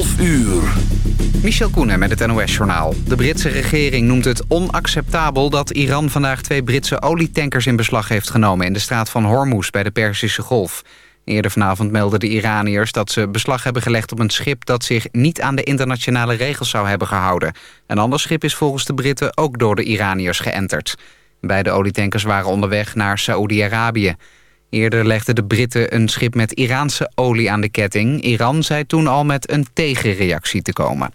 12 uur. Michel Koenen met het NOS-journaal. De Britse regering noemt het onacceptabel dat Iran vandaag twee Britse olietankers in beslag heeft genomen... in de straat van Hormuz bij de Perzische Golf. Eerder vanavond meldden de Iraniërs dat ze beslag hebben gelegd op een schip... dat zich niet aan de internationale regels zou hebben gehouden. Een ander schip is volgens de Britten ook door de Iraniërs geënterd. Beide olietankers waren onderweg naar Saoedi-Arabië. Eerder legden de Britten een schip met Iraanse olie aan de ketting. Iran zei toen al met een tegenreactie te komen.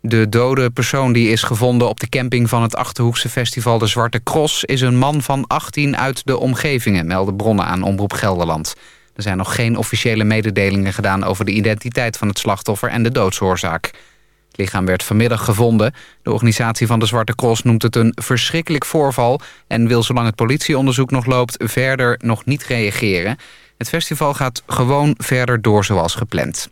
De dode persoon die is gevonden op de camping van het Achterhoekse festival De Zwarte Cross... is een man van 18 uit de omgevingen, melden bronnen aan Omroep Gelderland. Er zijn nog geen officiële mededelingen gedaan over de identiteit van het slachtoffer en de doodsoorzaak. Het lichaam werd vanmiddag gevonden. De organisatie van de Zwarte Cross noemt het een verschrikkelijk voorval... en wil zolang het politieonderzoek nog loopt verder nog niet reageren. Het festival gaat gewoon verder door zoals gepland.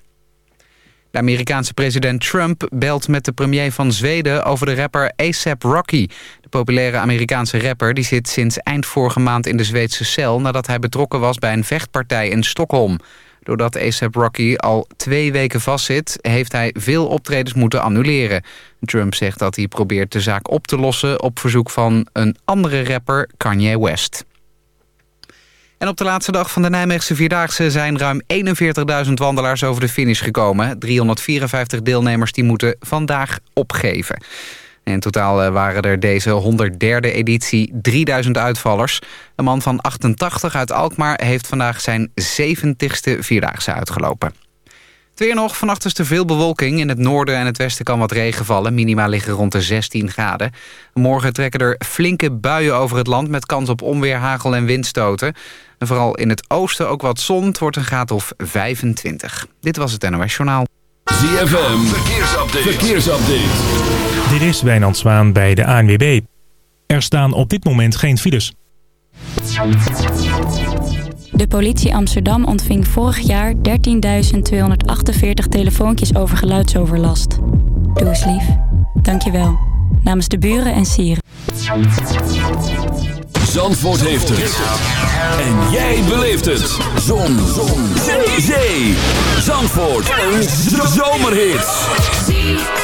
De Amerikaanse president Trump belt met de premier van Zweden over de rapper ASAP Rocky. De populaire Amerikaanse rapper die zit sinds eind vorige maand in de Zweedse cel... nadat hij betrokken was bij een vechtpartij in Stockholm. Doordat ASAP Rocky al twee weken vastzit... heeft hij veel optredens moeten annuleren. Trump zegt dat hij probeert de zaak op te lossen... op verzoek van een andere rapper, Kanye West. En op de laatste dag van de Nijmeegse Vierdaagse zijn ruim 41.000 wandelaars over de finish gekomen. 354 deelnemers die moeten vandaag opgeven. In totaal eh, waren er deze 103e editie 3000 uitvallers. Een man van 88 uit Alkmaar heeft vandaag zijn 70ste Vierdaagse uitgelopen. Het weer nog. Vannacht is er veel bewolking. In het noorden en het westen kan wat regen vallen. Minima liggen rond de 16 graden. Morgen trekken er flinke buien over het land... met kans op onweer, hagel en windstoten. En vooral in het oosten ook wat zon. Het wordt een graad of 25. Dit was het NOS Journaal. ZFM. Verkeersupdate. Verkeersupdate. Dit is Wijnand Zwaan bij de ANWB. Er staan op dit moment geen files. De politie Amsterdam ontving vorig jaar 13.248 telefoontjes over geluidsoverlast. Doe eens lief. Dankjewel. Namens de buren en sieren. Zandvoort heeft het. En jij beleeft het. Zon. Zon. Zee. Zee. Zandvoort. Een zomerhit.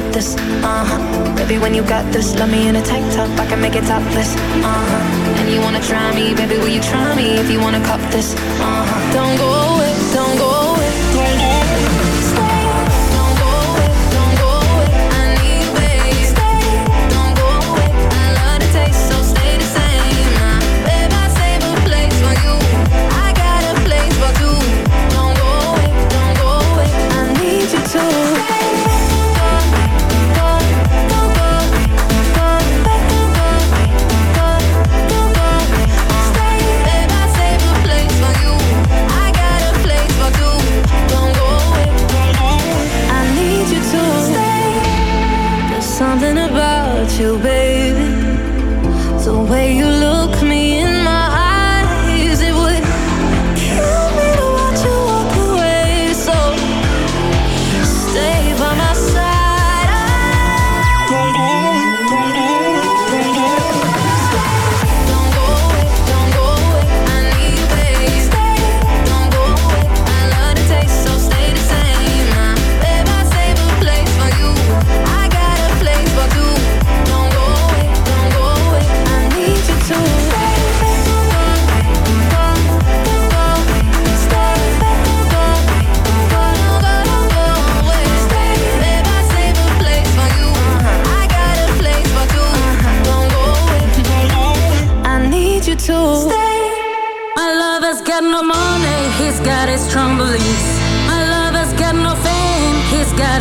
want this, uh-huh. Baby, when you got this, love me in a tank top I can make it topless, uh-huh. And you wanna try me, baby, will you try me If you wanna cop this, uh-huh. Don't go away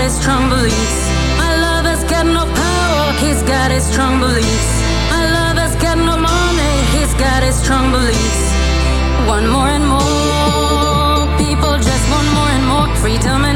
his strong beliefs. My love has got no power, he's got his strong beliefs. My love has got no money, he's got his strong beliefs. One more and more people just want more and more freedom.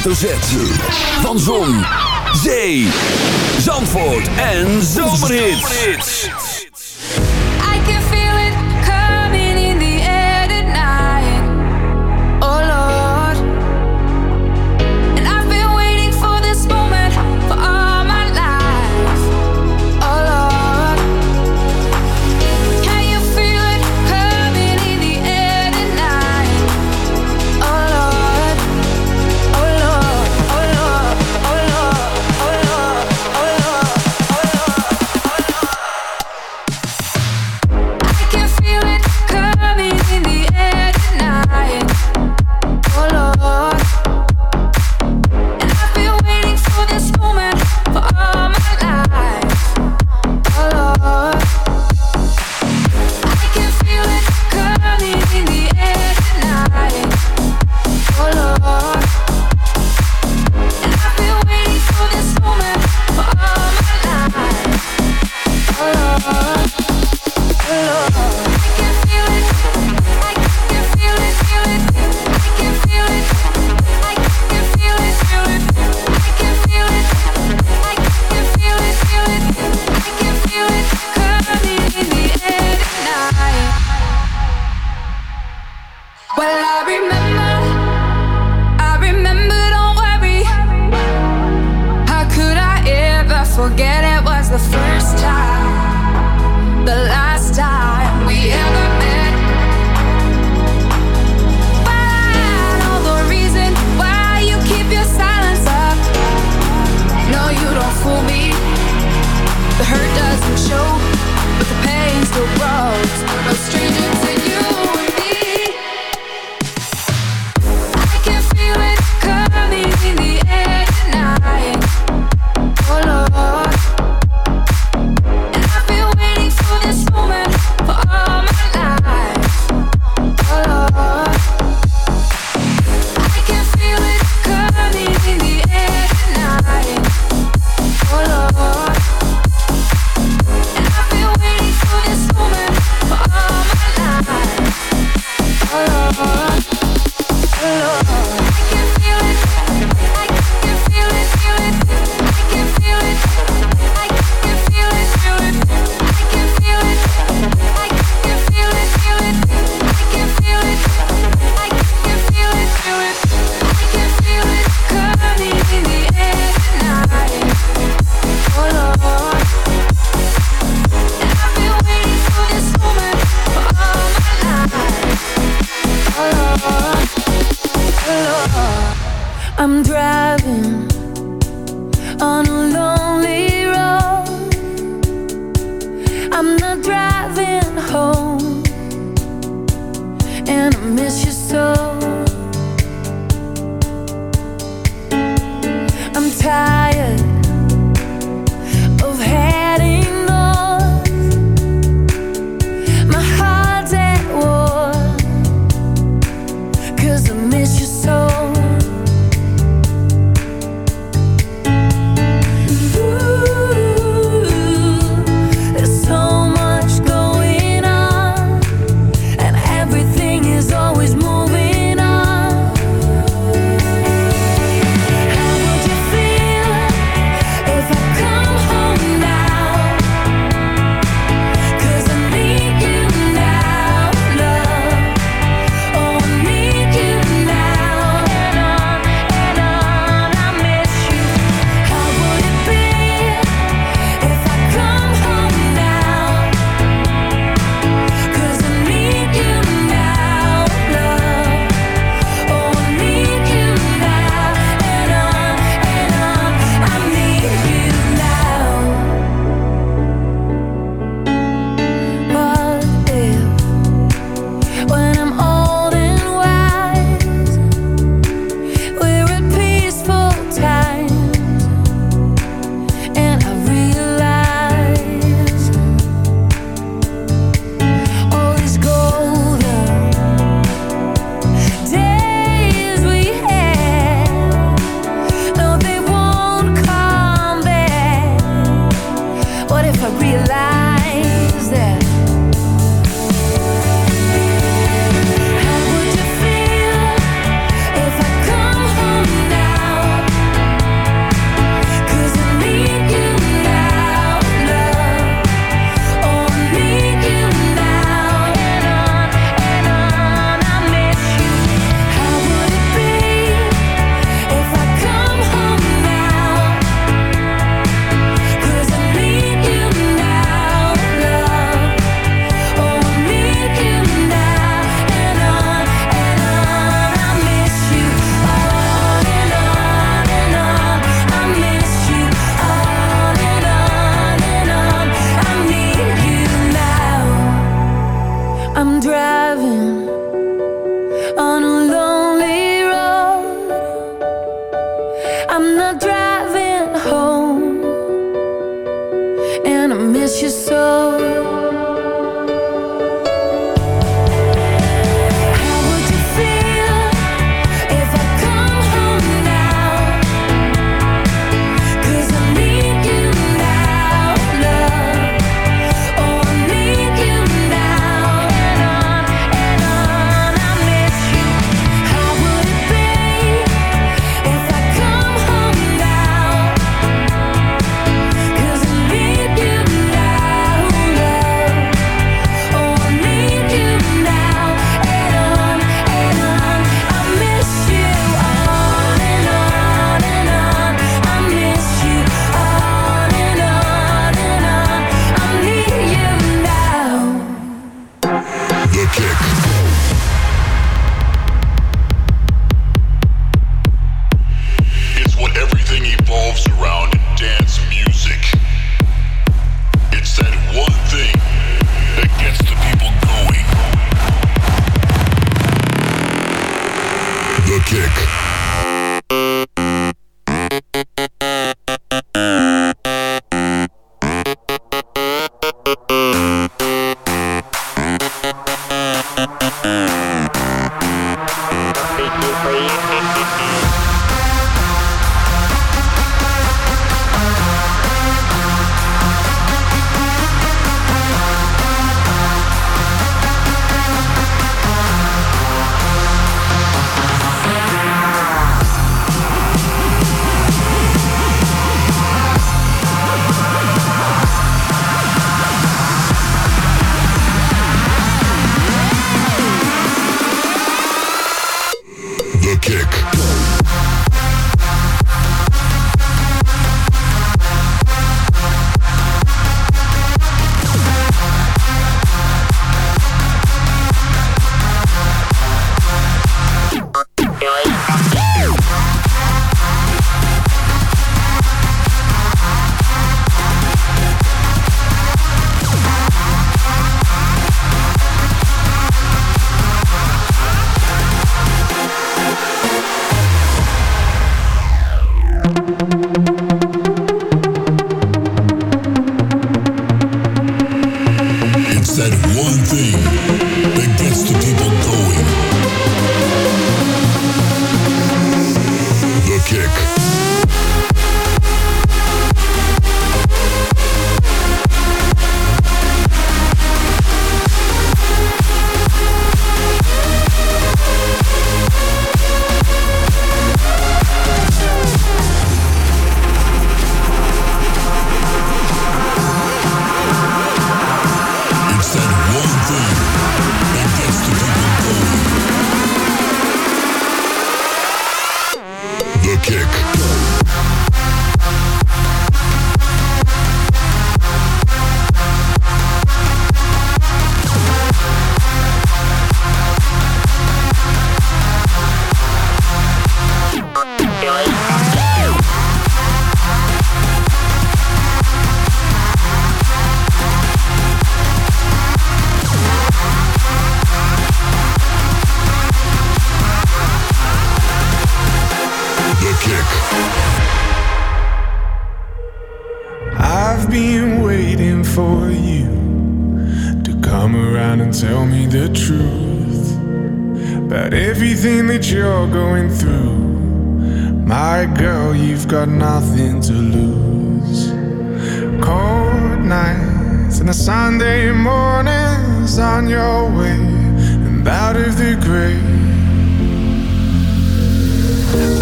Hoofdletter Z.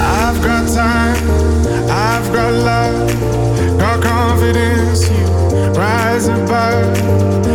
I've got time, I've got love, got confidence, you rise above.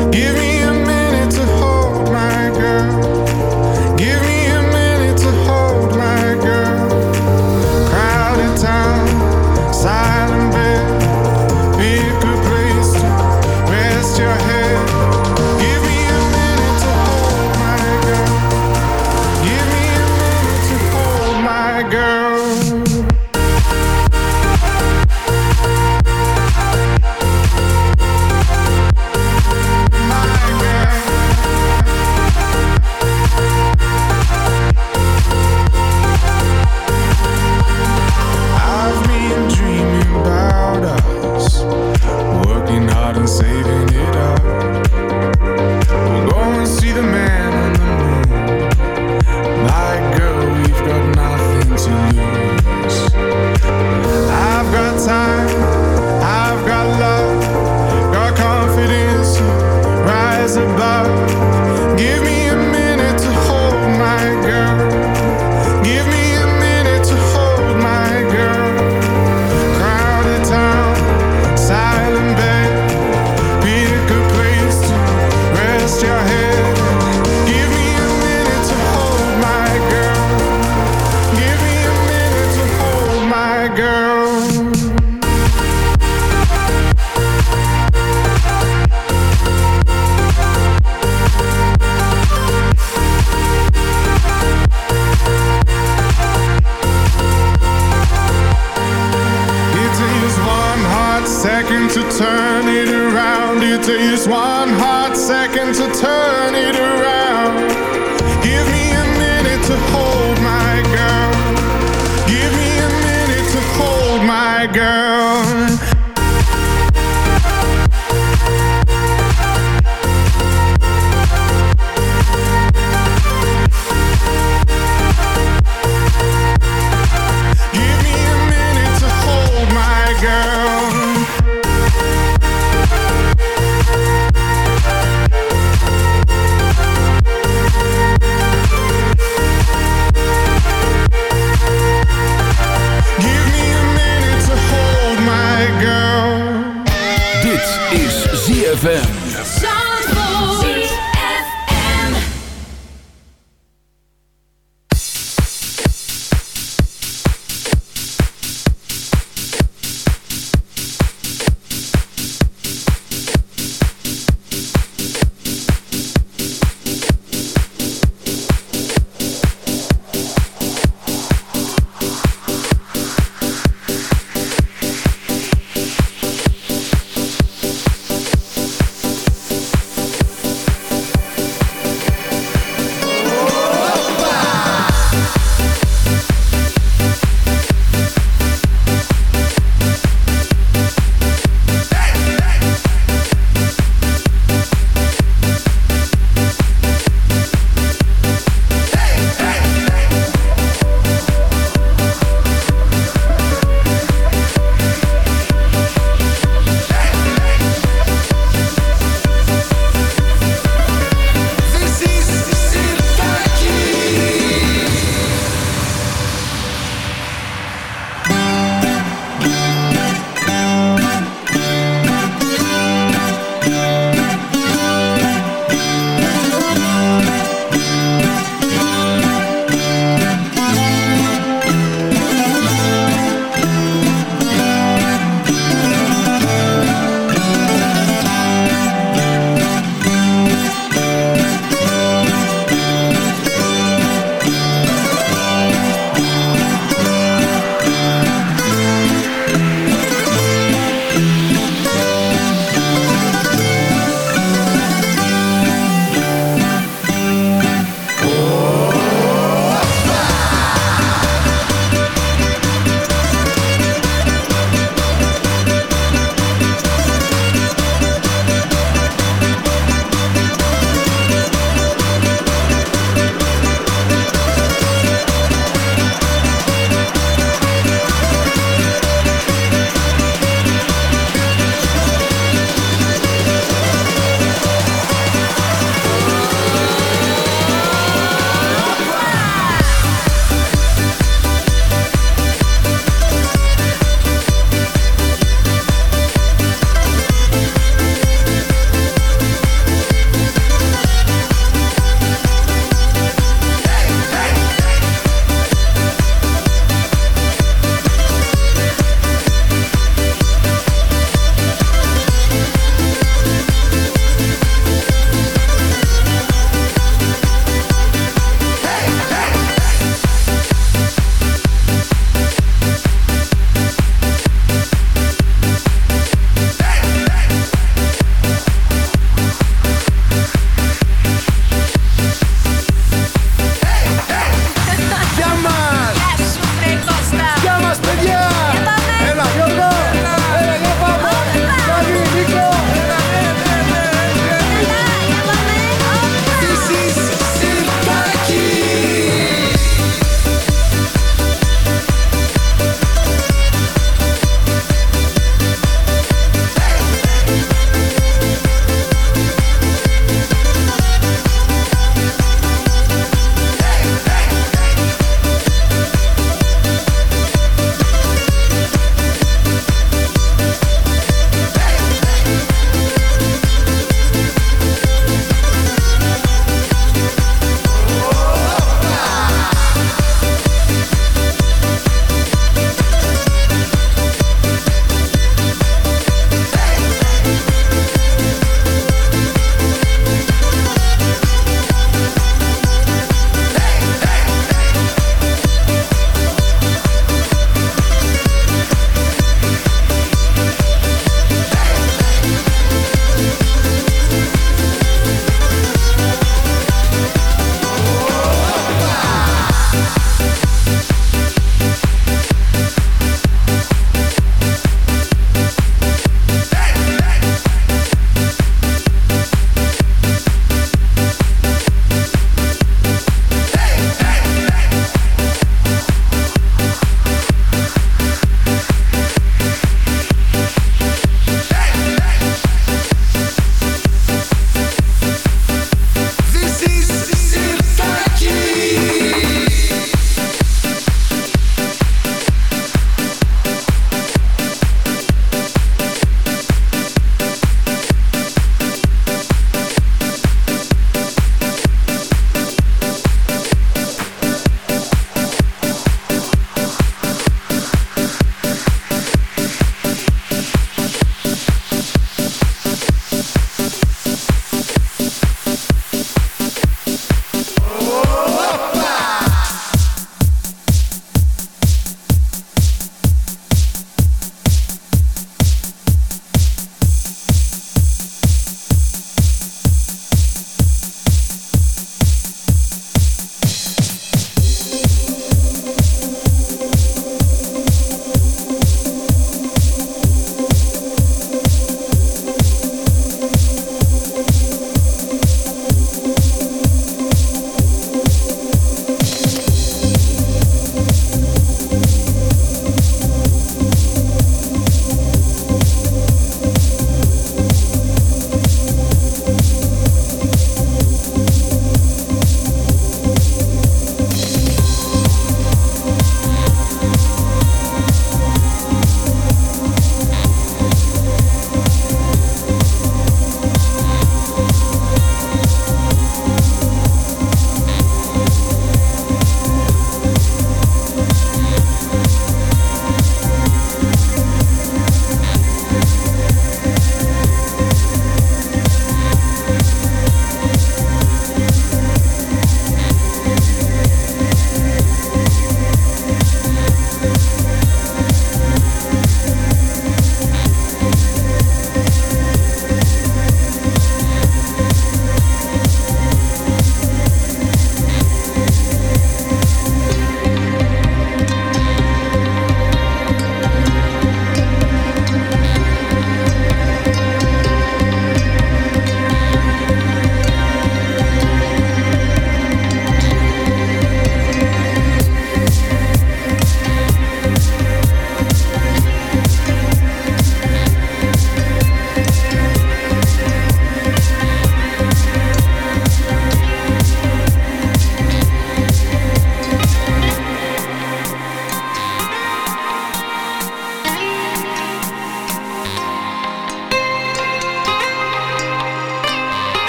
to turn it around. It takes one hot second to turn it around. Give me a minute to hold my girl. Give me a minute to hold my girl.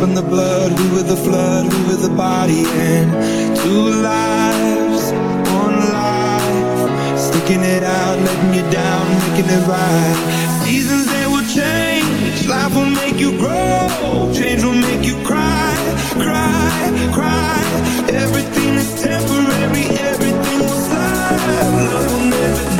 Pumping the blood, we were the flood, we were the body. And two lives, one life. Sticking it out, letting you down, making it right. Seasons they will change, life will make you grow. Change will make you cry, cry, cry. Everything is temporary, everything will slide. Love will never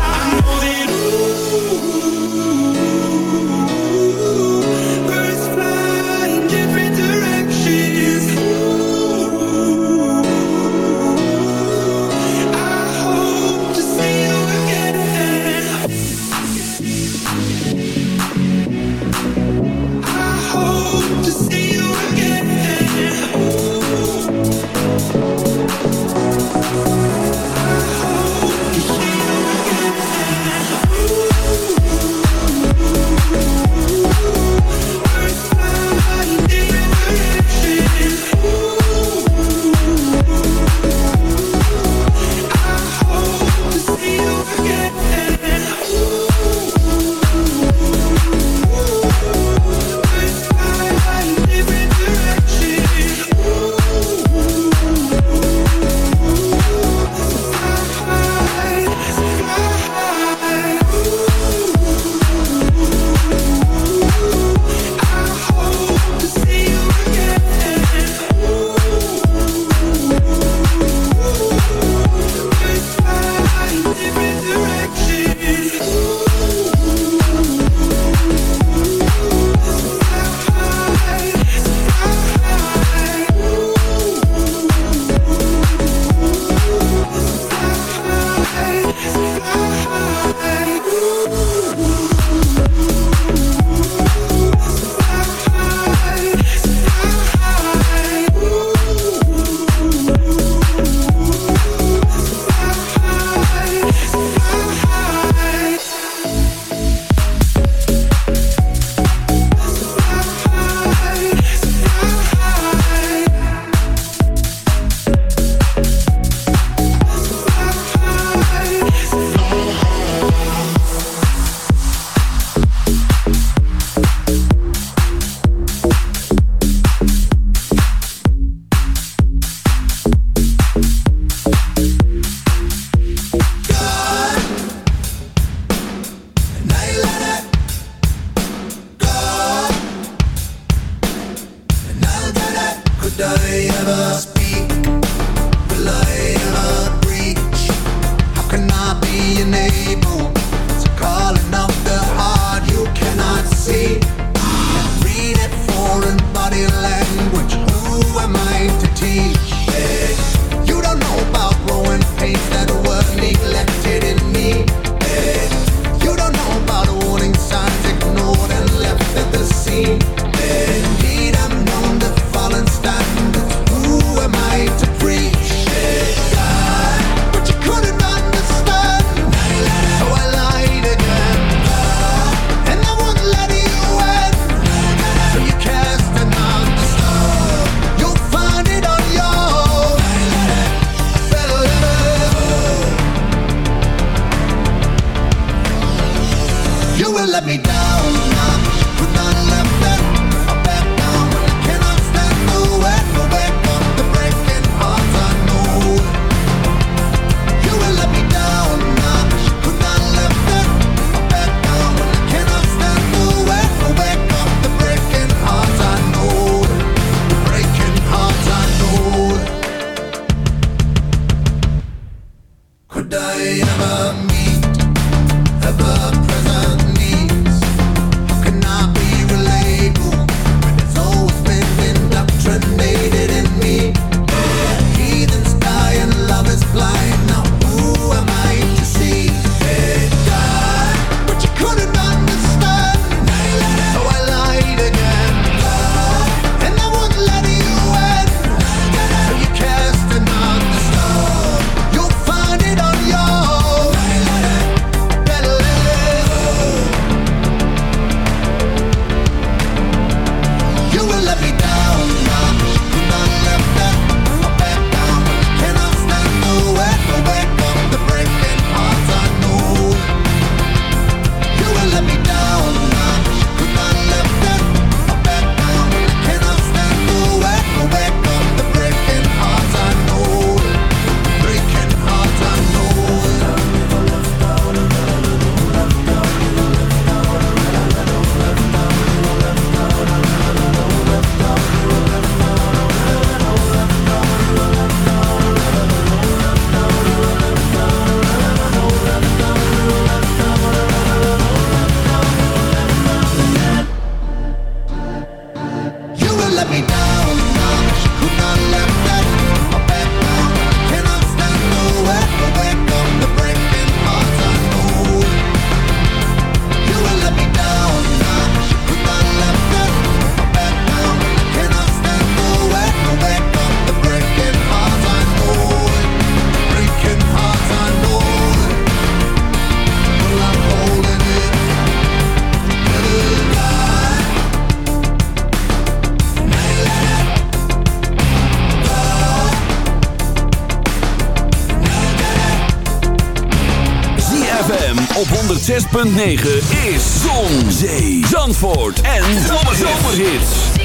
ZFM op 106.9 is Zon, Zee, Zandvoort en Zomerhits.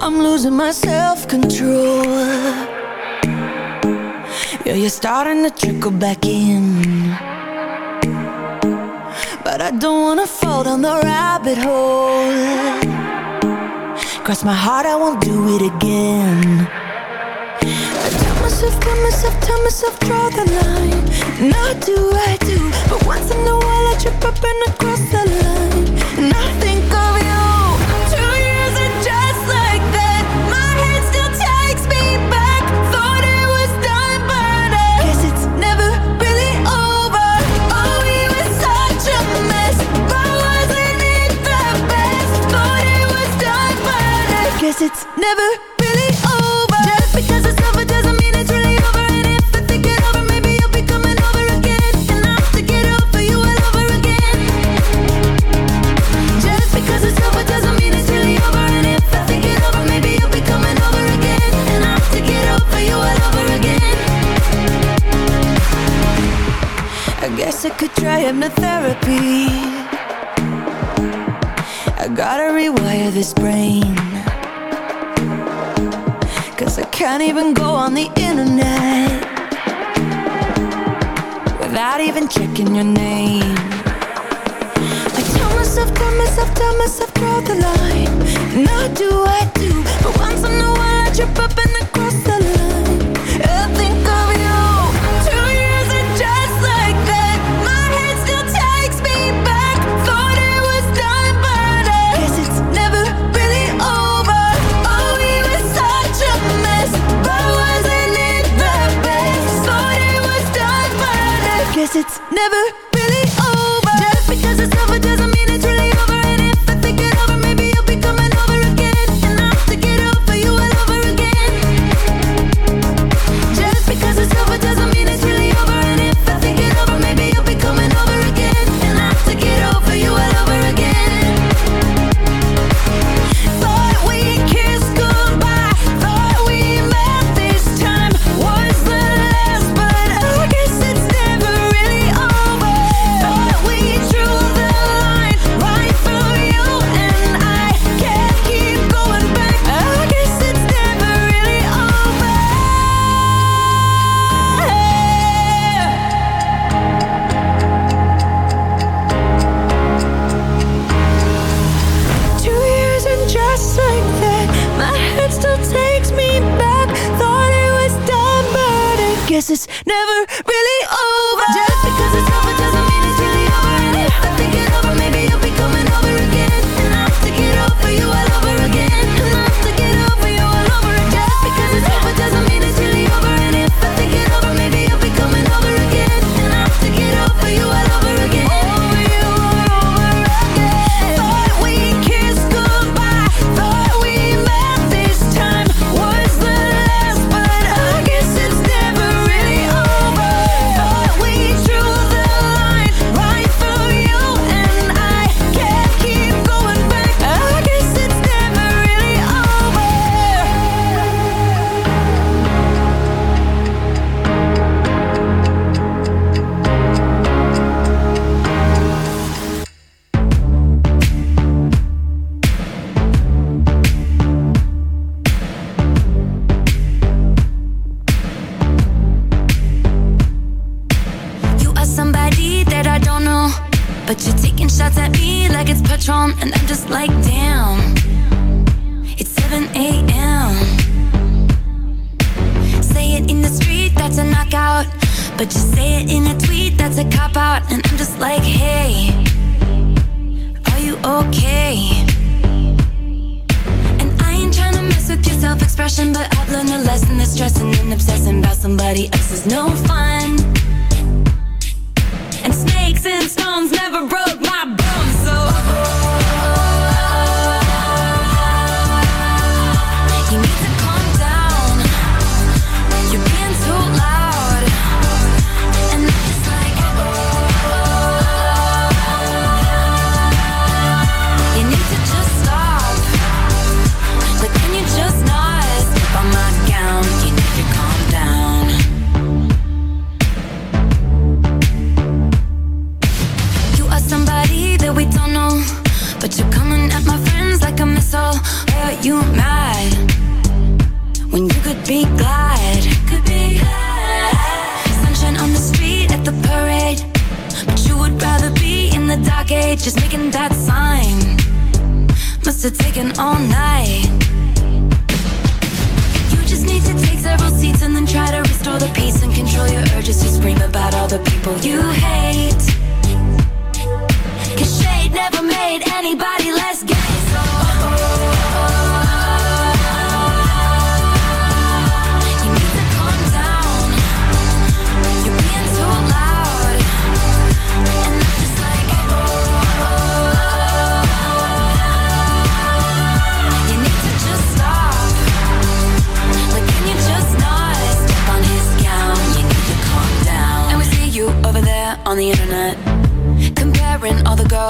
I'm losing my self-control. Yeah, you're starting to trickle back in. But I don't wanna fall down the rabbit hole. Cross my heart, I won't do it again. myself, myself, tell myself, draw the line. And I do, I do But once in a while I trip up and across the line. And I think of you Two years are just like that. My head still takes me back. Thought it was done, but I Guess it's never really over. Oh, we were such a mess. But wasn't it the best? Thought it was done, but I Guess it's never guess I could try hypnotherapy. I gotta rewire this brain. Cause I can't even go on the internet without even checking your name. I tell myself, tell myself, tell myself, draw the line. And I do, I do. But once in a while, I trip up and anybody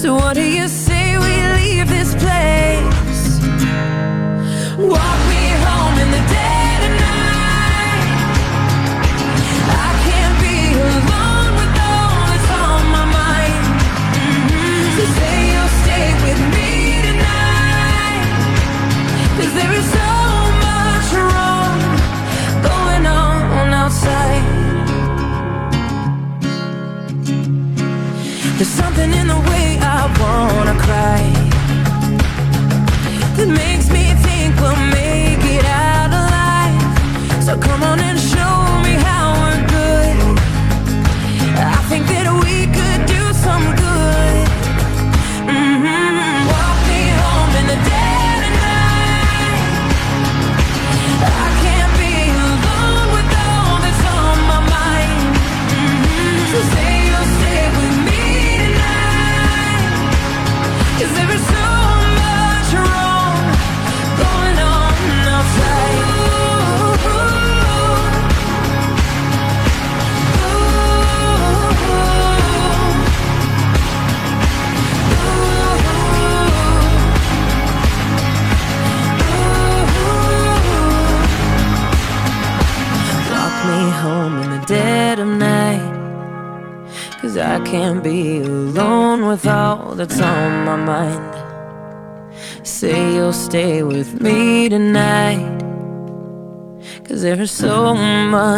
So what do you say we leave this place? Walk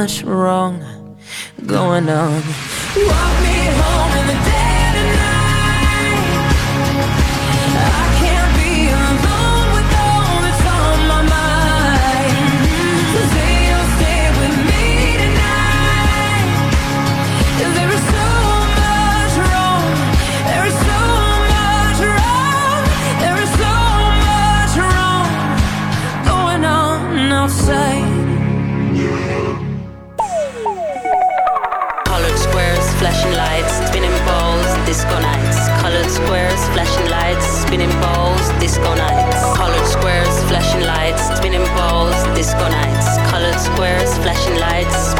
much wrong going on. spinning balls, disco nights. Colored squares, flashing lights, spinning balls, disco nights. Colored squares, flashing lights,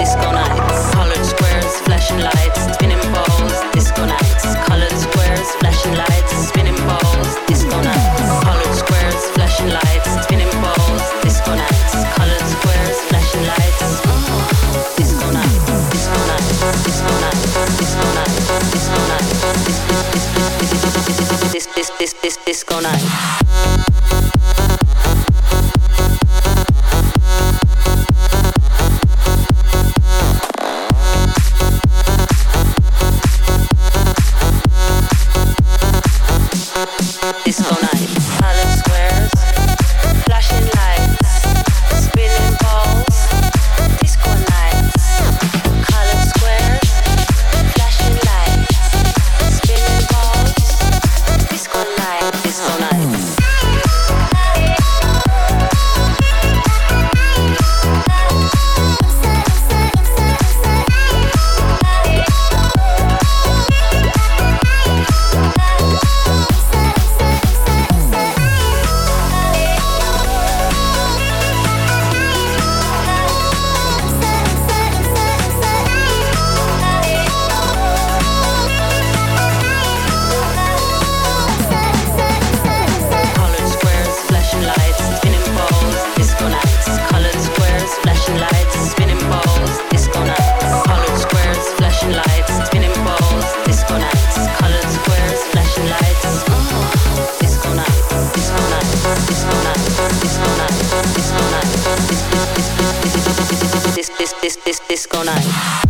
disco nights. Colored squares, flashing lights, spinning balls, disco nights. Colored squares, flashing lights. night. Disco night.